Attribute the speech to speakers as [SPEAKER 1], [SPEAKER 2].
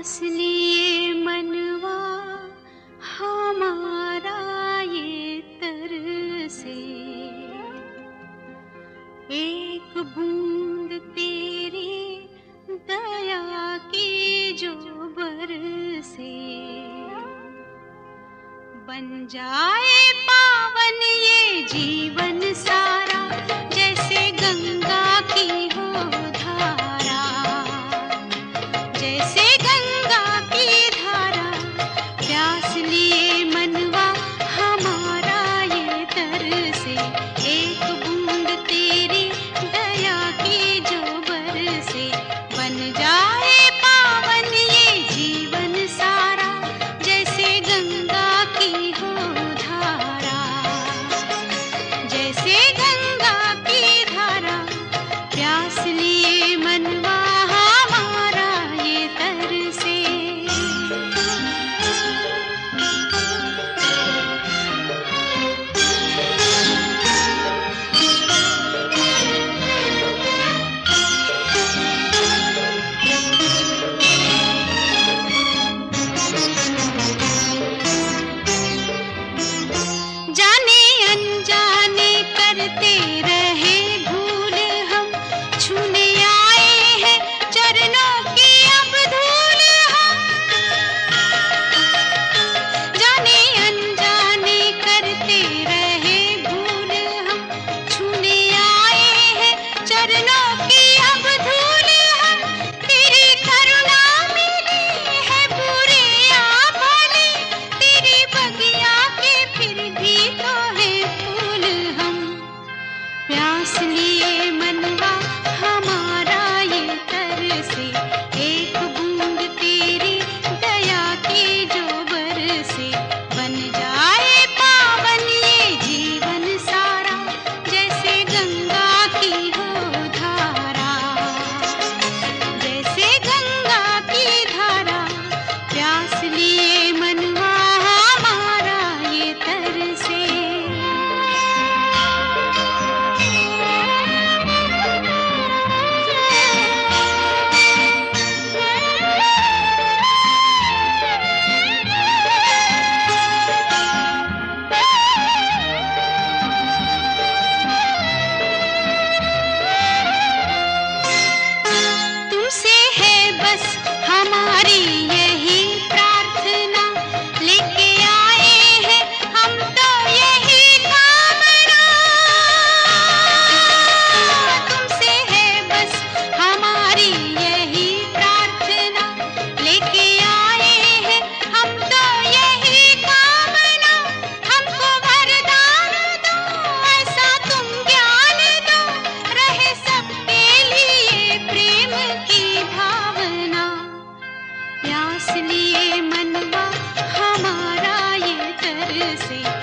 [SPEAKER 1] पास लिए मनवा, हमारा ये तर से। एक बूंद तेरी दया की जो बर से। बन जाए पावन ये जीवन सारा, जैसे see.